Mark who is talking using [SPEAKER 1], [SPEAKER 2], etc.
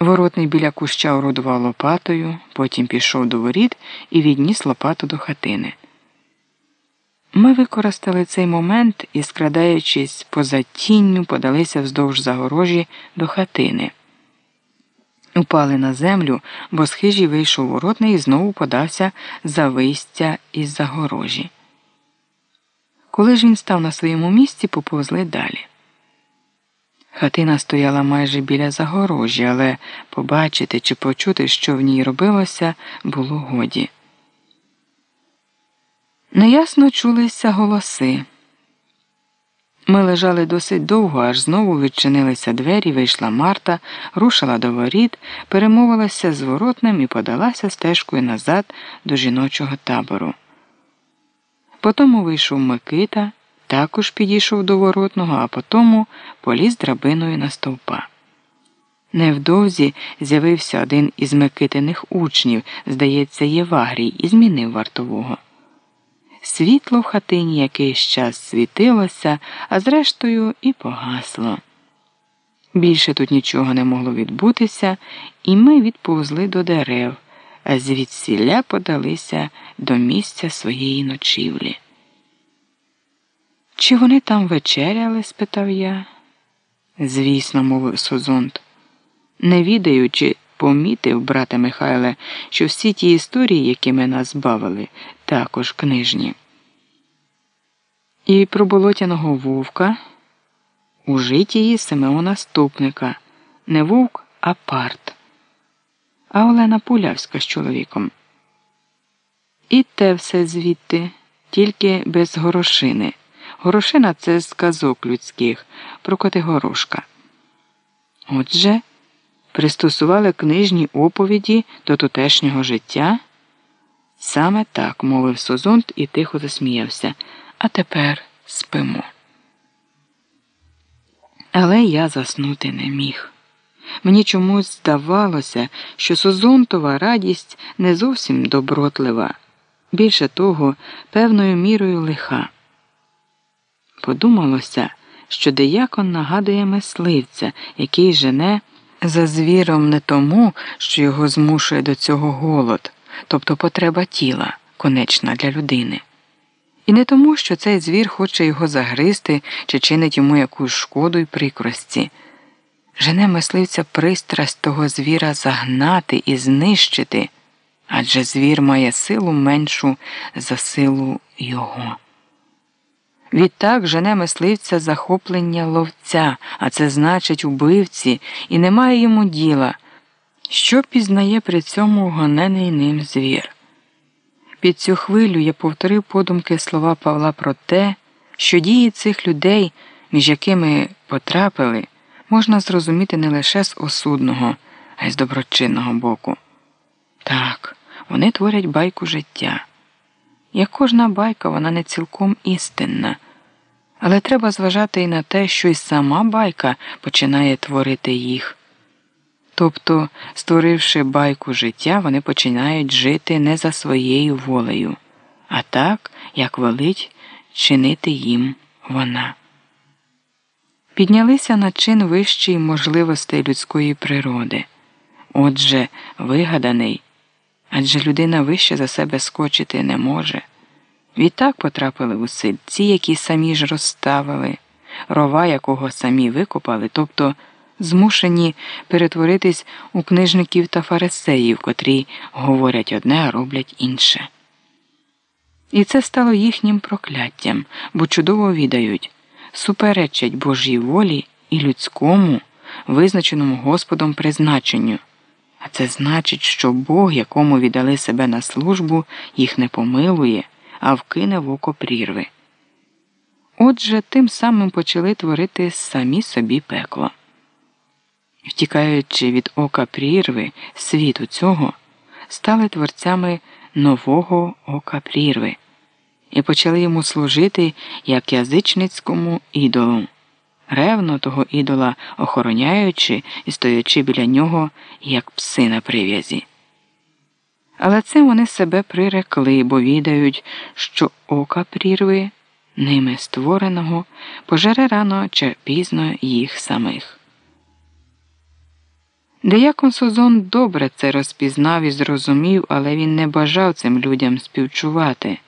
[SPEAKER 1] Воротний біля куща орудував лопатою, потім пішов до воріт і відніс лопату до хатини. Ми використали цей момент і, скрадаючись поза тінню, подалися вздовж загорожі до хатини. Упали на землю, бо з хижі вийшов воротний і знову подався за вистя із загорожі. Коли ж він став на своєму місці, поповзли далі. Хатина стояла майже біля загорожі, але побачити чи почути, що в ній робилося, було годі. Неясно чулися голоси. Ми лежали досить довго, аж знову відчинилися двері, вийшла Марта, рушила до воріт, перемовилася з воротним і подалася стежкою назад до жіночого табору. Потому вийшов Микита, також підійшов до воротного, а потому поліз драбиною на стовпа. Невдовзі з'явився один із Микитиних учнів, здається, Євагрій, і змінив вартового. Світло в хатині якийсь час світилося, а зрештою і погасло. Більше тут нічого не могло відбутися, і ми відповзли до дерев, а звідсіля подалися до місця своєї ночівлі. Чи вони там вечеряли? спитав я. Звісно, мовив Созонт. Не відаючи, помітив, брате Михайле, що всі ті історії, якими нас бавили, також книжні. І про болотяного вовка у житії Симеона Ступника, не вовк, а парт. А Олена Пулявська з чоловіком. І те все звідти, тільки без горошини. Горошина це з казок людських, про Котигорошка. Отже, пристосували книжні оповіді до тутешнього життя. Саме так, мовив Созонт і тихо засміявся. А тепер спимо. Але я заснути не міг. Мені чомусь здавалося, що Созонтова радість не зовсім добротлива, більше того, певною мірою лиха. Подумалося, що деякон нагадує мисливця, який жене за звіром не тому, що його змушує до цього голод, тобто потреба тіла, конечна для людини. І не тому, що цей звір хоче його загризти чи чинить йому якусь шкоду й прикрості. Жене мисливця пристрасть того звіра загнати і знищити, адже звір має силу меншу за силу його. Відтак жене мисливця захоплення ловця, а це значить убивці, і немає йому діла, що пізнає при цьому гонений ним звір. Під цю хвилю я повторив подумки слова Павла про те, що дії цих людей, між якими потрапили, можна зрозуміти не лише з осудного, а й з доброчинного боку. Так, вони творять байку життя. Як кожна байка, вона не цілком істинна. Але треба зважати і на те, що й сама байка починає творити їх. Тобто, створивши байку життя, вони починають жити не за своєю волею, а так, як велить чинити їм вона. Піднялися на чин вищий можливостей людської природи. Отже, вигаданий, адже людина вище за себе скочити не може. Відтак потрапили у сильці, які самі ж розставили, рова якого самі викопали, тобто змушені перетворитись у книжників та фарисеїв, котрі говорять одне, а роблять інше. І це стало їхнім прокляттям, бо чудово відають, суперечать Божій волі і людському, визначеному Господом призначенню. А це значить, що Бог, якому віддали себе на службу, їх не помилує, а вкине в око прірви. Отже, тим самим почали творити самі собі пекло. Втікаючи від ока прірви, світу цього, стали творцями нового ока прірви і почали йому служити як язичницькому ідолу, ревно того ідола охороняючи і стоячи біля нього, як пси на прив'язі. Але цим вони себе прирекли, бо відають, що ока прірви, ними створеного, пожере рано чи пізно їх самих. Деякон Созон добре це розпізнав і зрозумів, але він не бажав цим людям співчувати.